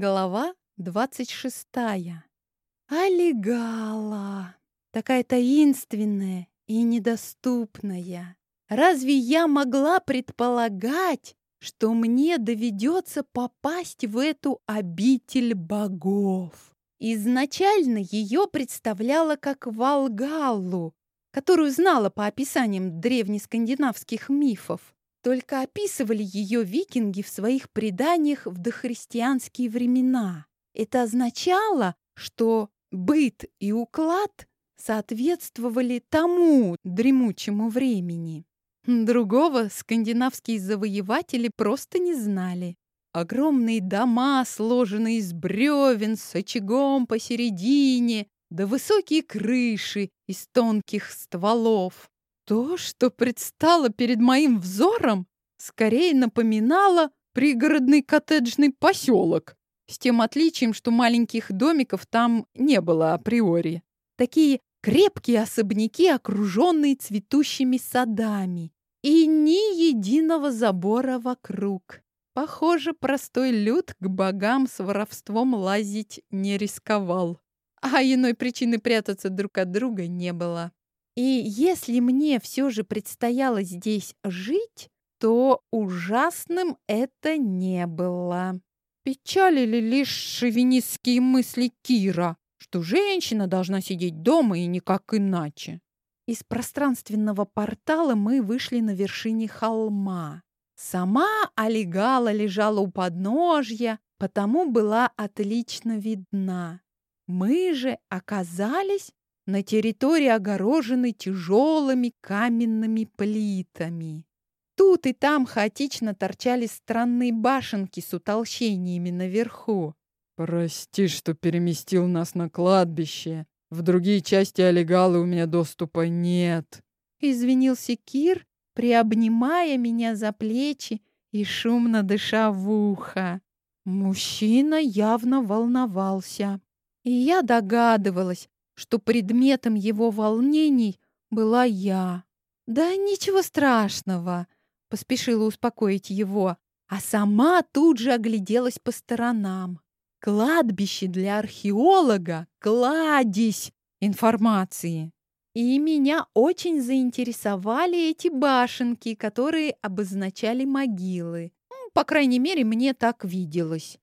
Глава двадцать шестая. Алигала. Такая таинственная и недоступная. Разве я могла предполагать, что мне доведется попасть в эту обитель богов? Изначально ее представляла как Волгаллу, которую знала по описаниям древнескандинавских мифов. Только описывали ее викинги в своих преданиях в дохристианские времена. Это означало, что быт и уклад соответствовали тому дремучему времени. Другого скандинавские завоеватели просто не знали. Огромные дома, сложенные из бревен, с очагом посередине, да высокие крыши из тонких стволов. То, что предстало перед моим взором, скорее напоминало пригородный коттеджный поселок, с тем отличием, что маленьких домиков там не было априори. Такие крепкие особняки, окруженные цветущими садами, и ни единого забора вокруг. Похоже, простой люд к богам с воровством лазить не рисковал. А иной причины прятаться друг от друга не было. И если мне все же предстояло здесь жить, то ужасным это не было. Печалили лишь шовинистские мысли Кира, что женщина должна сидеть дома и никак иначе. Из пространственного портала мы вышли на вершине холма. Сама Олегала лежала у подножья, потому была отлично видна. Мы же оказались на территории, огороженной тяжелыми каменными плитами. Тут и там хаотично торчали странные башенки с утолщениями наверху. «Прости, что переместил нас на кладбище. В другие части Олегалы у меня доступа нет», — извинился Кир, приобнимая меня за плечи и шумно дыша в ухо. Мужчина явно волновался. И я догадывалась, что предметом его волнений была я. «Да ничего страшного», — поспешила успокоить его, а сама тут же огляделась по сторонам. Кладбище для археолога — кладезь информации. И меня очень заинтересовали эти башенки, которые обозначали могилы. По крайней мере, мне так виделось.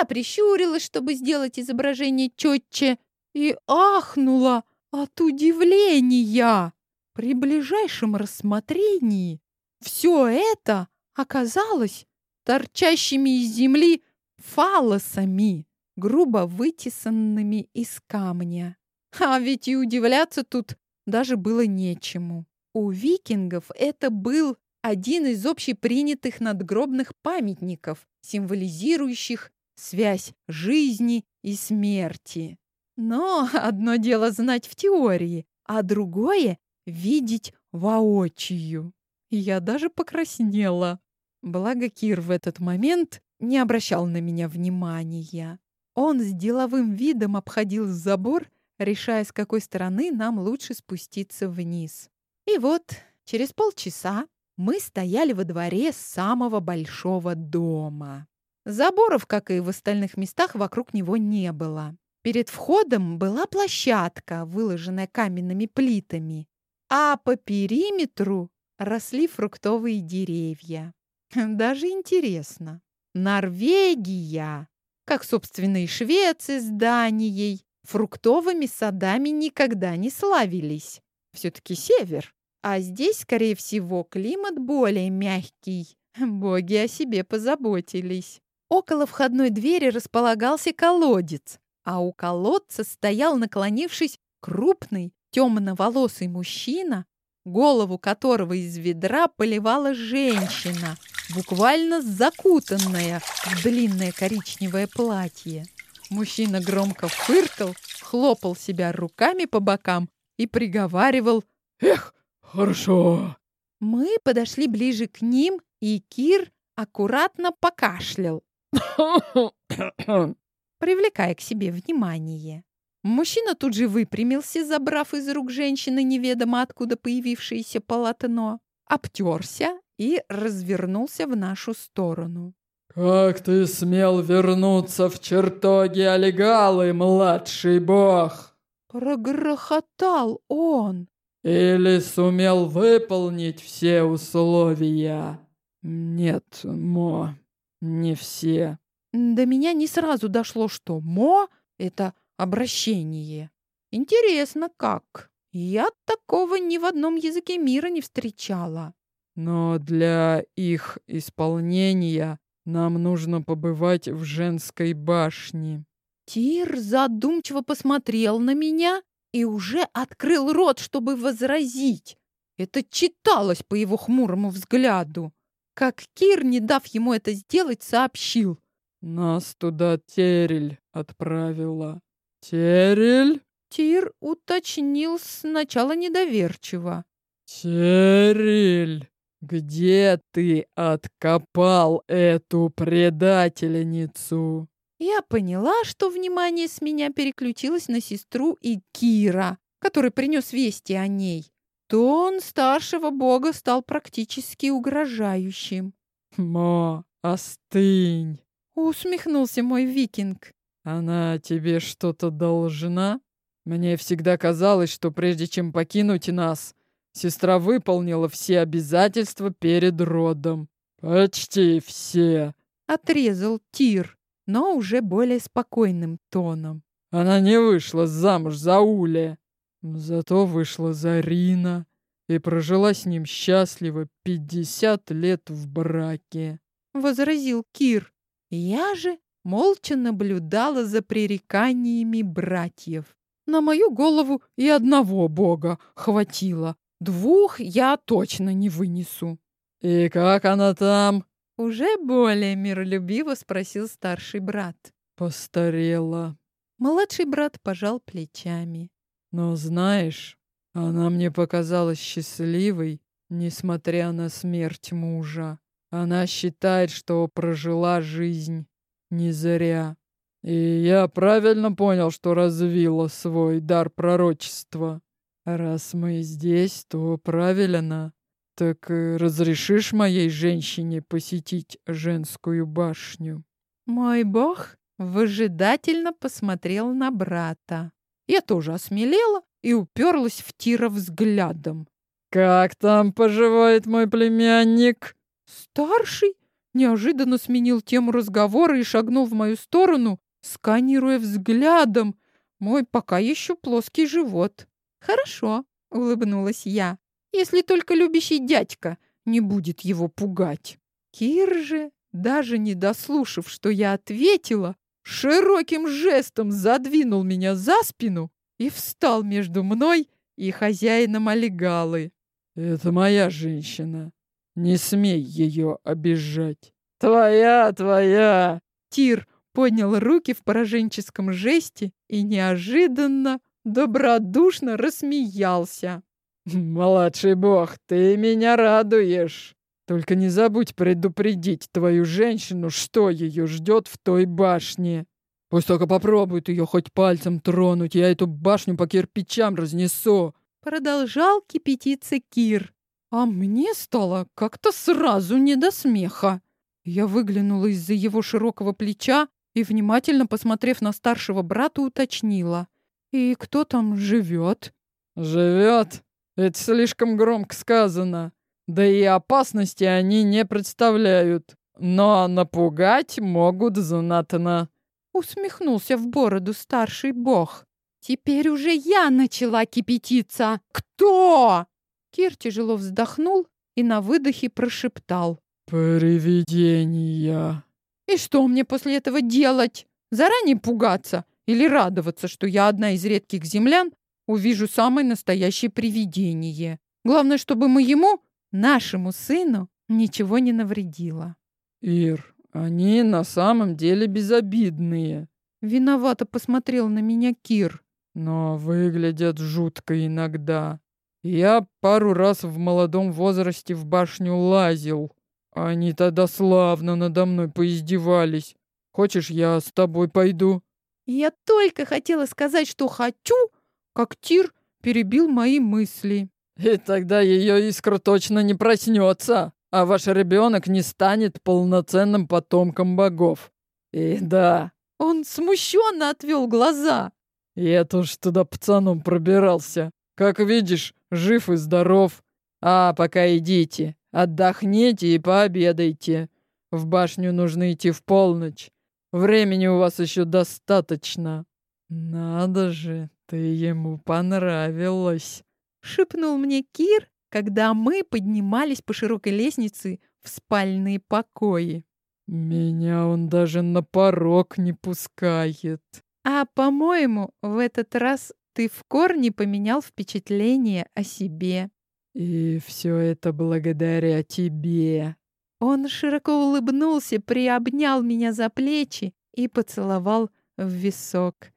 Я прищурилась, чтобы сделать изображение четче, и ахнула от удивления. При ближайшем рассмотрении все это оказалось торчащими из земли фалосами, грубо вытесанными из камня. А ведь и удивляться тут даже было нечему. У викингов это был один из общепринятых надгробных памятников, символизирующих связь жизни и смерти. Но одно дело знать в теории, а другое — видеть воочию. Я даже покраснела. Благо Кир в этот момент не обращал на меня внимания. Он с деловым видом обходил забор, решая, с какой стороны нам лучше спуститься вниз. И вот через полчаса мы стояли во дворе самого большого дома. Заборов, как и в остальных местах, вокруг него не было. Перед входом была площадка, выложенная каменными плитами, а по периметру росли фруктовые деревья. Даже интересно. Норвегия, как, собственно, и Швеция с Данией, фруктовыми садами никогда не славились. Все-таки север. А здесь, скорее всего, климат более мягкий. Боги о себе позаботились. Около входной двери располагался колодец, а у колодца стоял, наклонившись, крупный темноволосый мужчина, голову которого из ведра поливала женщина, буквально закутанная в длинное коричневое платье. Мужчина громко фыркал, хлопал себя руками по бокам и приговаривал «Эх, хорошо!». Мы подошли ближе к ним, и Кир аккуратно покашлял, привлекая к себе внимание. Мужчина тут же выпрямился, забрав из рук женщины неведомо откуда появившееся полотно, обтерся и развернулся в нашу сторону. «Как ты смел вернуться в чертоги Олегалы, младший бог?» Прогрохотал он. «Или сумел выполнить все условия?» «Нет, Мо, не все». До меня не сразу дошло, что «мо» — это обращение. Интересно, как? Я такого ни в одном языке мира не встречала. Но для их исполнения нам нужно побывать в женской башне. Тир задумчиво посмотрел на меня и уже открыл рот, чтобы возразить. Это читалось по его хмурому взгляду. Как Кир, не дав ему это сделать, сообщил. Нас туда Терель отправила. Терель? Тир уточнил сначала недоверчиво. Терель, где ты откопал эту предательницу? Я поняла, что внимание с меня переключилось на сестру и Кира, который принес вести о ней. Тон старшего бога стал практически угрожающим. «Мо, остынь!» — усмехнулся мой викинг. «Она тебе что-то должна? Мне всегда казалось, что прежде чем покинуть нас, сестра выполнила все обязательства перед родом. Почти все!» — отрезал Тир, но уже более спокойным тоном. «Она не вышла замуж за Уля!» Зато вышла за Рина и прожила с ним счастливо пятьдесят лет в браке. Возразил Кир. Я же молча наблюдала за пререканиями братьев. На мою голову и одного бога хватило. Двух я точно не вынесу. «И как она там?» Уже более миролюбиво спросил старший брат. «Постарела». Младший брат пожал плечами. Но знаешь, она мне показалась счастливой, несмотря на смерть мужа. Она считает, что прожила жизнь не зря. И я правильно понял, что развила свой дар пророчества. Раз мы здесь, то правильно. Так разрешишь моей женщине посетить женскую башню? Мой бог выжидательно посмотрел на брата. Я тоже осмелела и уперлась в Тира взглядом. «Как там поживает мой племянник?» Старший неожиданно сменил тему разговора и шагнул в мою сторону, сканируя взглядом мой пока еще плоский живот. «Хорошо», — улыбнулась я, «если только любящий дядька не будет его пугать». Кир же, даже не дослушав, что я ответила, широким жестом задвинул меня за спину и встал между мной и хозяином олегалы. «Это моя женщина. Не смей ее обижать». «Твоя, твоя!» Тир поднял руки в пораженческом жесте и неожиданно добродушно рассмеялся. «Младший бог, ты меня радуешь!» Только не забудь предупредить твою женщину, что ее ждет в той башне. Пусть только попробует ее хоть пальцем тронуть, я эту башню по кирпичам разнесу. Продолжал кипятиться Кир. А мне стало как-то сразу не до смеха. Я выглянула из-за его широкого плеча и, внимательно посмотрев на старшего брата, уточнила. «И кто там живет?» «Живет? Это слишком громко сказано. Да и опасности они не представляют. Но напугать могут знатно. Усмехнулся в бороду старший бог. Теперь уже я начала кипятиться. Кто? Кир тяжело вздохнул и на выдохе прошептал. «Привидения». «И что мне после этого делать? Заранее пугаться или радоваться, что я одна из редких землян увижу самое настоящее привидение? Главное, чтобы мы ему нашему сыну ничего не навредило. Ир, они на самом деле безобидные. Виновато посмотрел на меня Кир. Но выглядят жутко иногда. Я пару раз в молодом возрасте в башню лазил. Они тогда славно надо мной поиздевались. Хочешь, я с тобой пойду? Я только хотела сказать, что хочу, как Тир перебил мои мысли. И тогда ее искра точно не проснется. а ваш ребенок не станет полноценным потомком богов. И да, он смущенно отвел глаза. Я тоже туда пацаном пробирался. Как видишь, жив и здоров. А пока идите, отдохните и пообедайте. В башню нужно идти в полночь. Времени у вас еще достаточно. Надо же, ты ему понравилась. Шепнул мне Кир, когда мы поднимались по широкой лестнице в спальные покои. Меня он даже на порог не пускает. А, по-моему, в этот раз ты в корне поменял впечатление о себе. И все это благодаря тебе. Он широко улыбнулся, приобнял меня за плечи и поцеловал в висок.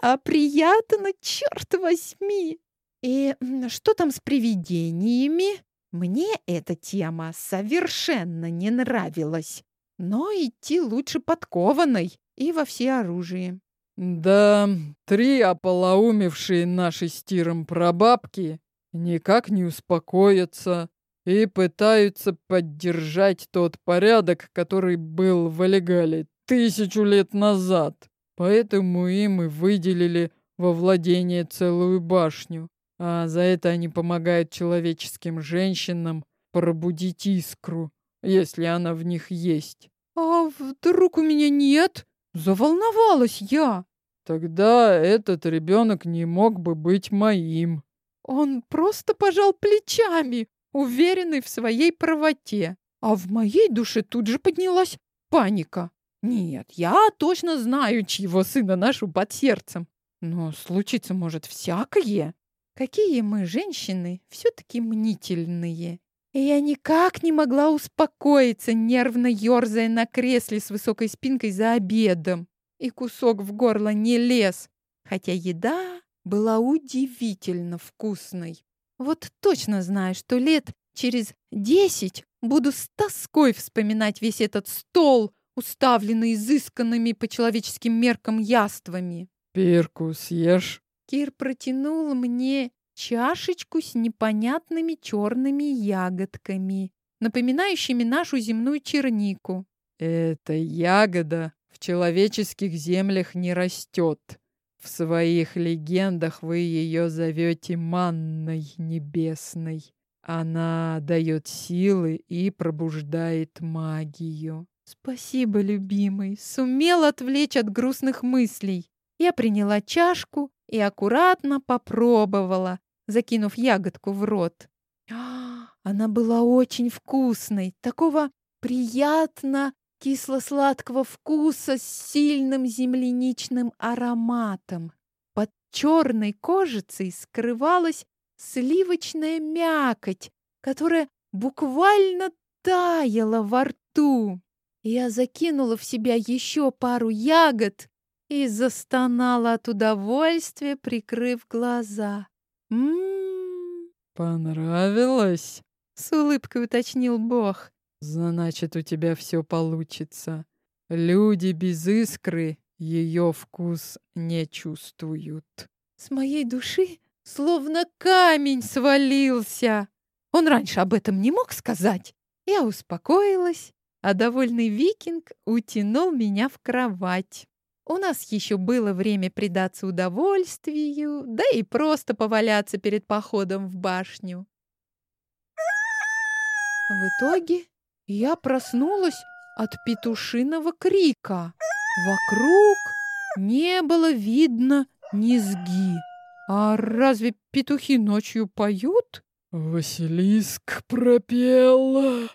А приятно, черт возьми! И что там с привидениями? Мне эта тема совершенно не нравилась. Но идти лучше подкованной и во всеоружии. Да, три ополоумевшие наши стиром прабабки никак не успокоятся и пытаются поддержать тот порядок, который был в Олегале тысячу лет назад. Поэтому им и выделили во владение целую башню. А за это они помогают человеческим женщинам пробудить искру, если она в них есть. А вдруг у меня нет? Заволновалась я. Тогда этот ребенок не мог бы быть моим. Он просто пожал плечами, уверенный в своей правоте. А в моей душе тут же поднялась паника. Нет, я точно знаю, чьего сына ношу под сердцем. Но случиться может всякое. Какие мы, женщины, все-таки мнительные. И я никак не могла успокоиться, нервно ерзая на кресле с высокой спинкой за обедом. И кусок в горло не лез, хотя еда была удивительно вкусной. Вот точно знаю, что лет через десять буду с тоской вспоминать весь этот стол, уставленный изысканными по человеческим меркам яствами. «Пирку съешь?» Кир протянул мне чашечку с непонятными черными ягодками, напоминающими нашу земную чернику. «Эта ягода в человеческих землях не растет. В своих легендах вы ее зовете манной небесной. Она дает силы и пробуждает магию. Спасибо, любимый, сумел отвлечь от грустных мыслей. Я приняла чашку и аккуратно попробовала, закинув ягодку в рот. Она была очень вкусной, такого приятно кисло-сладкого вкуса с сильным земляничным ароматом. Под черной кожицей скрывалась сливочная мякоть, которая буквально таяла во рту. Я закинула в себя еще пару ягод и застонала от удовольствия, прикрыв глаза. «М-м-м!» «Понравилось?» — с улыбкой уточнил Бог. Значит, у тебя все получится. Люди без искры ее вкус не чувствуют. С моей души словно камень свалился. Он раньше об этом не мог сказать. Я успокоилась, а довольный викинг утянул меня в кровать. У нас еще было время предаться удовольствию, да и просто поваляться перед походом в башню. В итоге я проснулась от петушиного крика. Вокруг не было видно низги. А разве петухи ночью поют? Василиск пропел.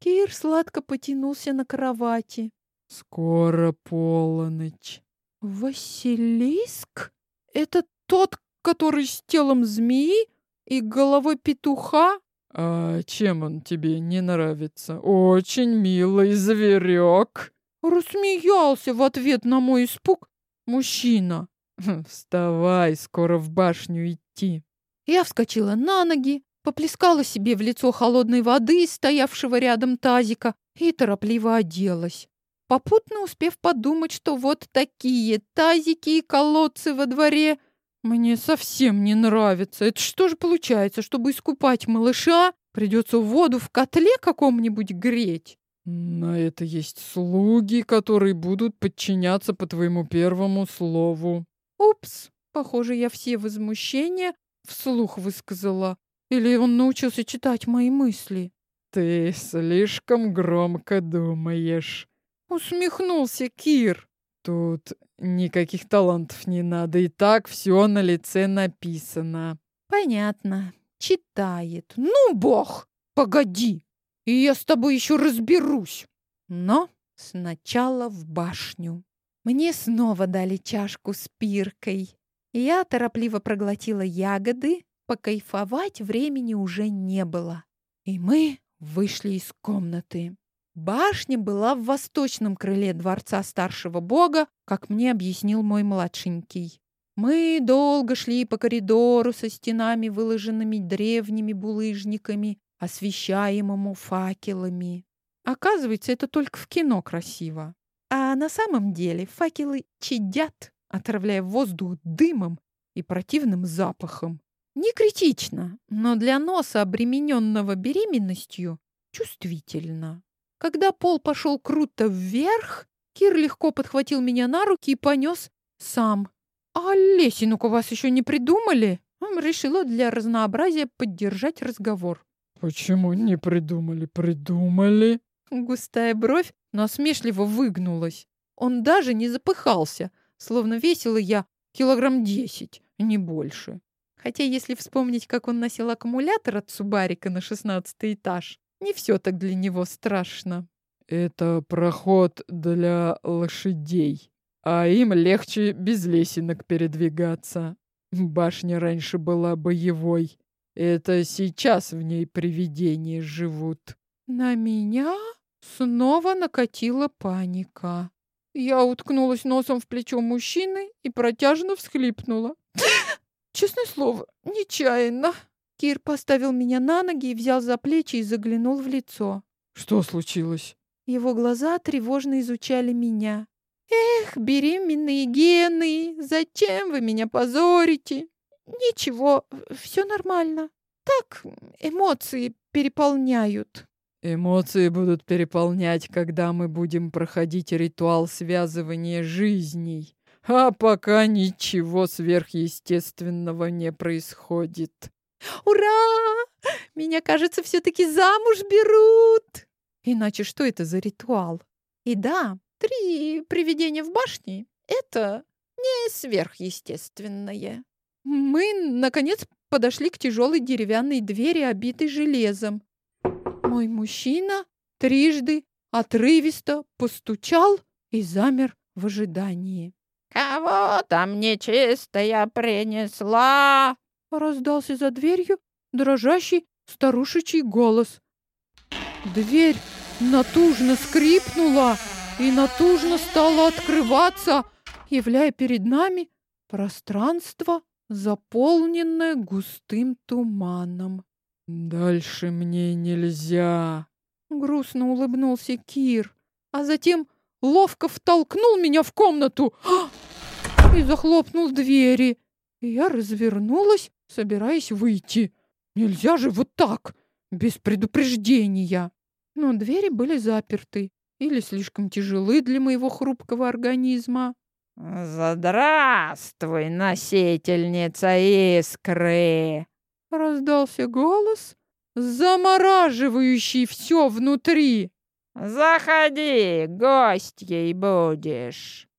Кир сладко потянулся на кровати. Скоро полночь. Василиск? Это тот, который с телом змеи и головой петуха? «А чем он тебе не нравится? Очень милый зверек!» Рассмеялся в ответ на мой испуг мужчина. «Хм, «Вставай, скоро в башню идти!» Я вскочила на ноги, поплескала себе в лицо холодной воды из стоявшего рядом тазика и торопливо оделась, попутно успев подумать, что вот такие тазики и колодцы во дворе Мне совсем не нравится. Это что же получается, чтобы искупать малыша, придется воду в котле каком-нибудь греть? На это есть слуги, которые будут подчиняться по твоему первому слову. Упс, похоже, я все возмущения вслух высказала. Или он научился читать мои мысли? Ты слишком громко думаешь. Усмехнулся Кир. Тут никаких талантов не надо, и так все на лице написано. Понятно. Читает. Ну, бог, погоди, и я с тобой еще разберусь. Но сначала в башню. Мне снова дали чашку с пиркой. Я торопливо проглотила ягоды, покайфовать времени уже не было. И мы вышли из комнаты. Башня была в восточном крыле дворца старшего бога, как мне объяснил мой младшенький. Мы долго шли по коридору со стенами, выложенными древними булыжниками, освещаемому факелами. Оказывается, это только в кино красиво. А на самом деле факелы чадят, отравляя воздух дымом и противным запахом. Не критично, но для носа, обремененного беременностью, чувствительно. Когда пол пошел круто вверх, Кир легко подхватил меня на руки и понес сам. «А лесенок у вас еще не придумали?» Решила для разнообразия поддержать разговор. «Почему не придумали? Придумали!» Густая бровь насмешливо выгнулась. Он даже не запыхался, словно весила я килограмм десять, не больше. Хотя если вспомнить, как он носил аккумулятор от Субарика на шестнадцатый этаж, не все так для него страшно. Это проход для лошадей, а им легче без лесенок передвигаться. Башня раньше была боевой. Это сейчас в ней привидения живут. На меня снова накатила паника. Я уткнулась носом в плечо мужчины и протяжно всхлипнула. Честное слово, нечаянно. Кир поставил меня на ноги и взял за плечи и заглянул в лицо. Что случилось? Его глаза тревожно изучали меня. Эх, беременные гены, зачем вы меня позорите? Ничего, все нормально. Так, эмоции переполняют. Эмоции будут переполнять, когда мы будем проходить ритуал связывания жизней. А пока ничего сверхъестественного не происходит. Ура! Меня, кажется, все-таки замуж берут. Иначе что это за ритуал? И да, три привидения в башне — это не сверхъестественное. Мы, наконец, подошли к тяжелой деревянной двери, обитой железом. Мой мужчина трижды отрывисто постучал и замер в ожидании. «Кого там нечистая принесла?» Раздался за дверью дрожащий старушечий голос. Дверь натужно скрипнула и натужно стала открываться, являя перед нами пространство, заполненное густым туманом. «Дальше мне нельзя», — грустно улыбнулся Кир, а затем ловко втолкнул меня в комнату и захлопнул двери. И я развернулась, собираясь выйти. Нельзя же вот так, без предупреждения. Но двери были заперты или слишком тяжелы для моего хрупкого организма. «Здравствуй, носительница искры!» Раздался голос, замораживающий все внутри. «Заходи, гостьей будешь!»